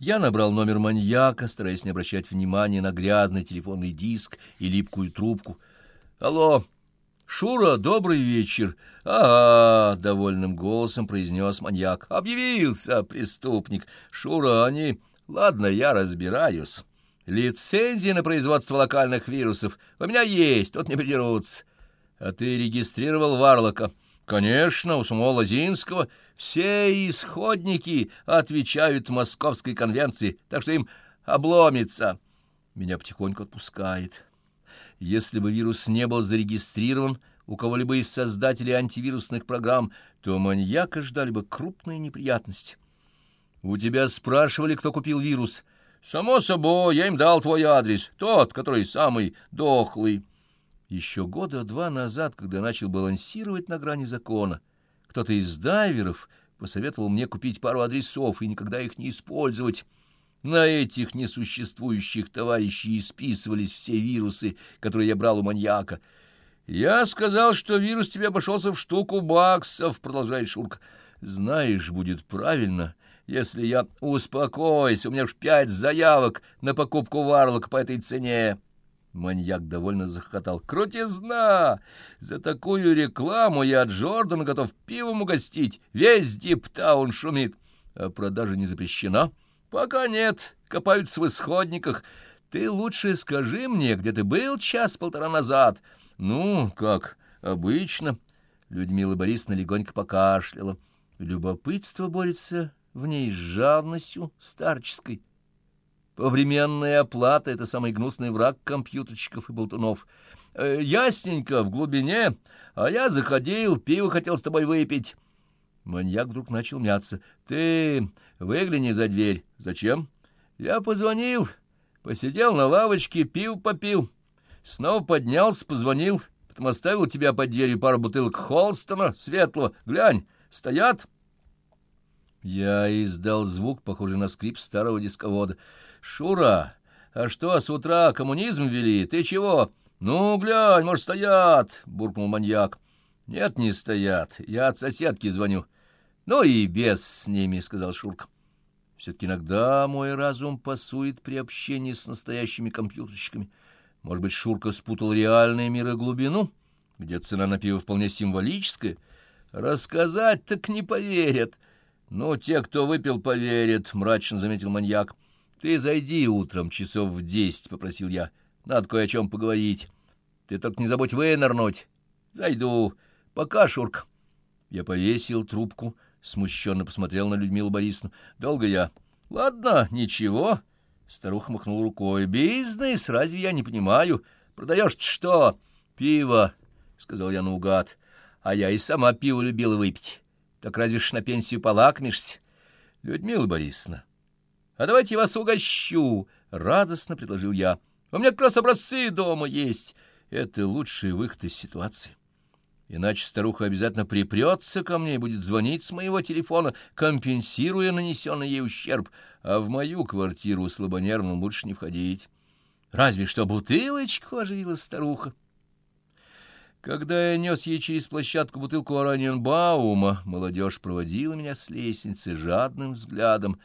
Я набрал номер маньяка, стараясь не обращать внимания на грязный телефонный диск и липкую трубку. «Алло!» «Шура, добрый вечер!» «Ага!» — довольным голосом произнес маньяк. «Объявился преступник! Шура, они...» «Ладно, я разбираюсь. Лицензия на производство локальных вирусов у меня есть, тут не придерутся. А ты регистрировал Варлока?» «Конечно, у самого Лозинского все исходники отвечают Московской конвенции, так что им обломится». Меня потихоньку отпускает. Если бы вирус не был зарегистрирован у кого-либо из создателей антивирусных программ, то маньяка ждали бы крупные неприятности. У тебя спрашивали, кто купил вирус. Само собой, я им дал твой адрес, тот, который самый дохлый. Еще года два назад, когда начал балансировать на грани закона, кто-то из дайверов посоветовал мне купить пару адресов и никогда их не использовать. На этих несуществующих товарищей списывались все вирусы, которые я брал у маньяка. «Я сказал, что вирус тебе обошелся в штуку баксов», — продолжает Шурка. «Знаешь, будет правильно, если я успокоюсь, у меня уж пять заявок на покупку варлока по этой цене». Маньяк довольно захохотал. «Крутизна! За такую рекламу я Джордан готов пивом угостить. Весь диптаун шумит. А продажа не запрещена?» Пока нет, копаются в исходниках. Ты лучше скажи мне, где ты был час-полтора назад. Ну, как обычно. Людмила Борисовна легонько покашляла. Любопытство борется в ней с жадностью старческой. Повременная оплата — это самый гнусный враг компьютерщиков и болтунов. Э, ясненько, в глубине, а я заходил, пиво хотел с тобой выпить. Маньяк вдруг начал мяться. — Ты выгляни за дверь. — Зачем? — Я позвонил, посидел на лавочке, пив попил. Снова поднялся, позвонил, потом оставил тебя под дверью пару бутылок Холстона светлого. Глянь, стоят. Я издал звук, похожий на скрип старого дисковода. — Шура, а что, с утра коммунизм ввели? Ты чего? — Ну, глянь, может, стоят, — буркнул маньяк. — нет, не стоят. Я от соседки звоню. Ну и без с ними, — сказал Шурка. Все-таки иногда мой разум пасует при общении с настоящими компьютерщиками. Может быть, Шурка спутал реальный мир и глубину, где цена на пиво вполне символическая. Рассказать так не поверят. Ну, те, кто выпил, поверят, — мрачно заметил маньяк. Ты зайди утром часов в десять, — попросил я. Надо кое о чем поговорить. Ты только не забудь вынырнуть. Зайду. Пока, Шурка. Я повесил трубку, смущенно посмотрел на Людмилу Борисовну. Долго я. Ладно, ничего. Старуха махнула рукой. Бизнес, разве я не понимаю? Продаешь что? Пиво, сказал я наугад. А я и сама пиво любила выпить. Так разве ж на пенсию полакмишься? Людмила Борисовна, а давайте я вас угощу, — радостно предложил я. У меня как раз образцы дома есть. Это лучший выход из ситуации иначе старуха обязательно припрется ко мне и будет звонить с моего телефона, компенсируя нанесенный ей ущерб, а в мою квартиру слабонервным лучше не входить. Разве что бутылочку оживила старуха. Когда я нес ей через площадку бутылку Ораненбаума, молодежь проводила меня с лестницы жадным взглядом.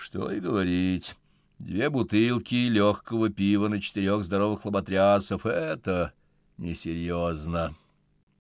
Что и говорить, две бутылки легкого пива на четырех здоровых лоботрясов — это несерьезно.